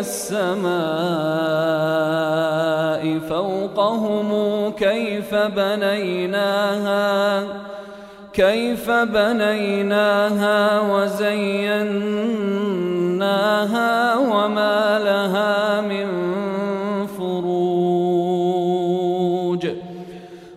السماء فوقهم كيف بنيناها كيف بنيناها وزيناها وما لها من فروج.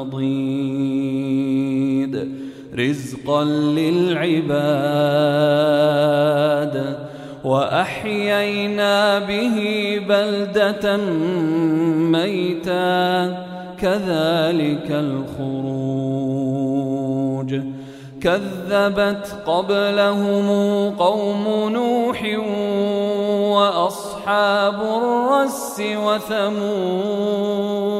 نضيد. رزقا للعباد. وأحيينا به بلدة ميتا. كذلك الخروج. كذبت قبلهم قوم نوح وأصحاب الرس وثمود.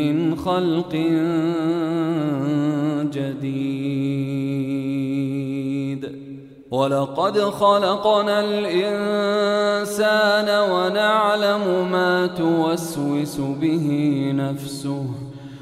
من خلق جديد. ولقد خلقنا الإنسان ونعلم ما توسوس به نفسه.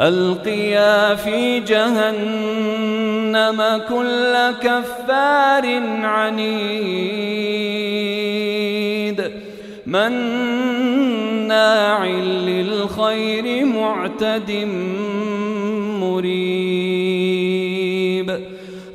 ألقيا في جهنم كل كفار عنيد. مناع للخير معتد مريب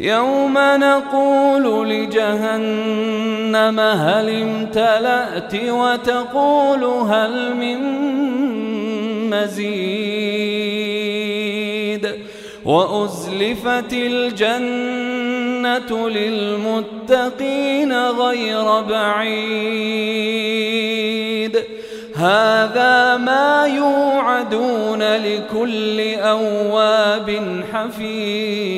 يوم نقول لجهنم هل امتلأت وتقول هل من مزيد وأزلفت الجنة للمتقين غير بعيد هذا ما يوعدون لكل أواب حفيظ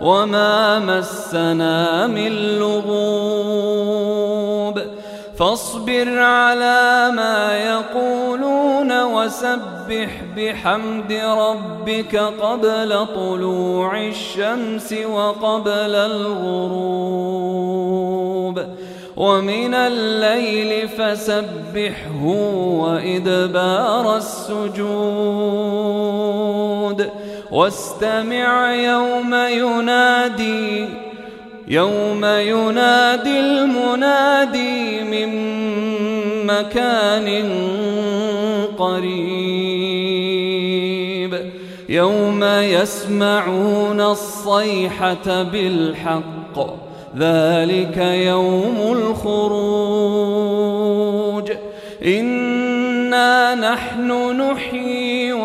وما مسنا من لغوب فاصبر على ما يقولون وسبح بحمد ربك قبل طلوع الشمس وقبل الغروب ومن الليل فسبحه وإدبار السجود واستمع يوم ينادي يوم ينادي المنادي من مكان قريب. يوم يسمعون الصيحة بالحق ذلك يوم الخروج. إنا نحن نحيي